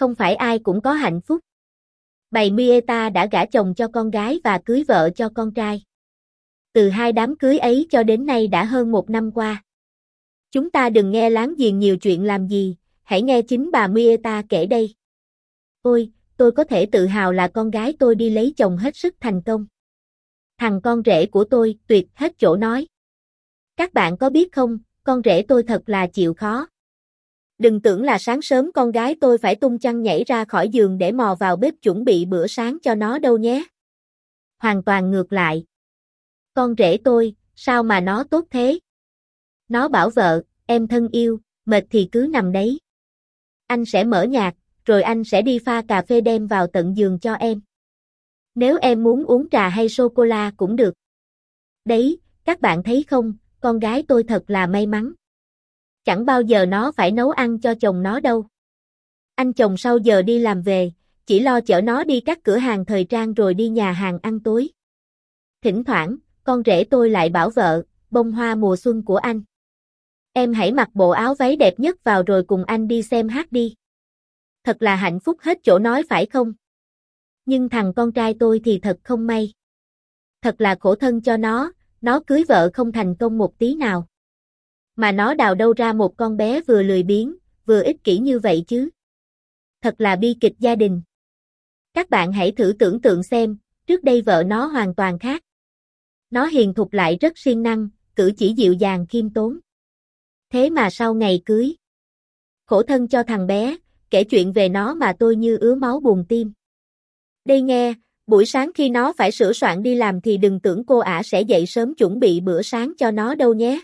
Không phải ai cũng có hạnh phúc. Bày Mieta đã gả chồng cho con gái và cưới vợ cho con trai. Từ hai đám cưới ấy cho đến nay đã hơn một năm qua. Chúng ta đừng nghe láng giềng nhiều chuyện làm gì, hãy nghe chính bà Mieta kể đây. Ôi, tôi có thể tự hào là con gái tôi đi lấy chồng hết sức thành công. Thằng con rể của tôi tuyệt hết chỗ nói. Các bạn có biết không, con rể tôi thật là chịu khó. Đừng tưởng là sáng sớm con gái tôi phải tung chăn nhảy ra khỏi giường để mò vào bếp chuẩn bị bữa sáng cho nó đâu nhé. Hoàn toàn ngược lại. Con rể tôi, sao mà nó tốt thế? Nó bảo vợ, em thân yêu, mệt thì cứ nằm đấy. Anh sẽ mở nhạc, rồi anh sẽ đi pha cà phê đem vào tận giường cho em. Nếu em muốn uống trà hay sô-cô-la cũng được. Đấy, các bạn thấy không, con gái tôi thật là may mắn. Chẳng bao giờ nó phải nấu ăn cho chồng nó đâu. Anh chồng sau giờ đi làm về, chỉ lo chở nó đi các cửa hàng thời trang rồi đi nhà hàng ăn tối. Thỉnh thoảng, con rể tôi lại bảo vợ, bông hoa mùa xuân của anh. Em hãy mặc bộ áo váy đẹp nhất vào rồi cùng anh đi xem hát đi. Thật là hạnh phúc hết chỗ nói phải không? Nhưng thằng con trai tôi thì thật không may. Thật là khổ thân cho nó, nó cưới vợ không thành công một tí nào. Mà nó đào đâu ra một con bé vừa lười biếng, vừa ích kỷ như vậy chứ. Thật là bi kịch gia đình. Các bạn hãy thử tưởng tượng xem, trước đây vợ nó hoàn toàn khác. Nó hiền thục lại rất siêng năng, cử chỉ dịu dàng khiêm tốn. Thế mà sau ngày cưới, khổ thân cho thằng bé, kể chuyện về nó mà tôi như ứa máu buồn tim. Đây nghe, buổi sáng khi nó phải sửa soạn đi làm thì đừng tưởng cô ả sẽ dậy sớm chuẩn bị bữa sáng cho nó đâu nhé.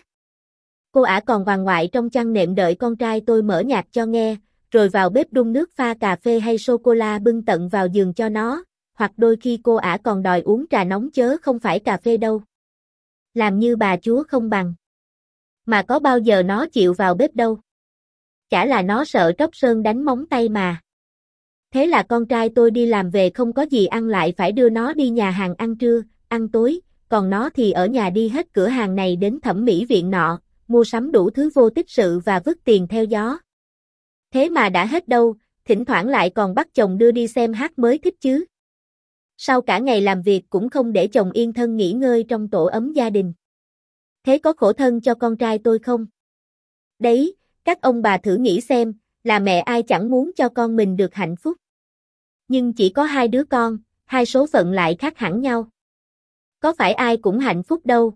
Cô ả còn hoàng ngoại trong chăn nệm đợi con trai tôi mở nhạc cho nghe, rồi vào bếp đun nước pha cà phê hay sô-cô-la bưng tận vào giường cho nó, hoặc đôi khi cô ả còn đòi uống trà nóng chớ không phải cà phê đâu. Làm như bà chúa không bằng. Mà có bao giờ nó chịu vào bếp đâu. Chả là nó sợ tróc sơn đánh móng tay mà. Thế là con trai tôi đi làm về không có gì ăn lại phải đưa nó đi nhà hàng ăn trưa, ăn tối, còn nó thì ở nhà đi hết cửa hàng này đến thẩm mỹ viện nọ, mua sắm đủ thứ vô tích sự và vứt tiền theo gió. Thế mà đã hết đâu, thỉnh thoảng lại còn bắt chồng đưa đi xem hát mới thích chứ. Sau cả ngày làm việc cũng không để chồng yên thân nghỉ ngơi trong tổ ấm gia đình. Thế có khổ thân cho con trai tôi không? Đấy, các ông bà thử nghĩ xem, là mẹ ai chẳng muốn cho con mình được hạnh phúc. Nhưng chỉ có hai đứa con, hai số phận lại khác hẳn nhau. Có phải ai cũng hạnh phúc đâu,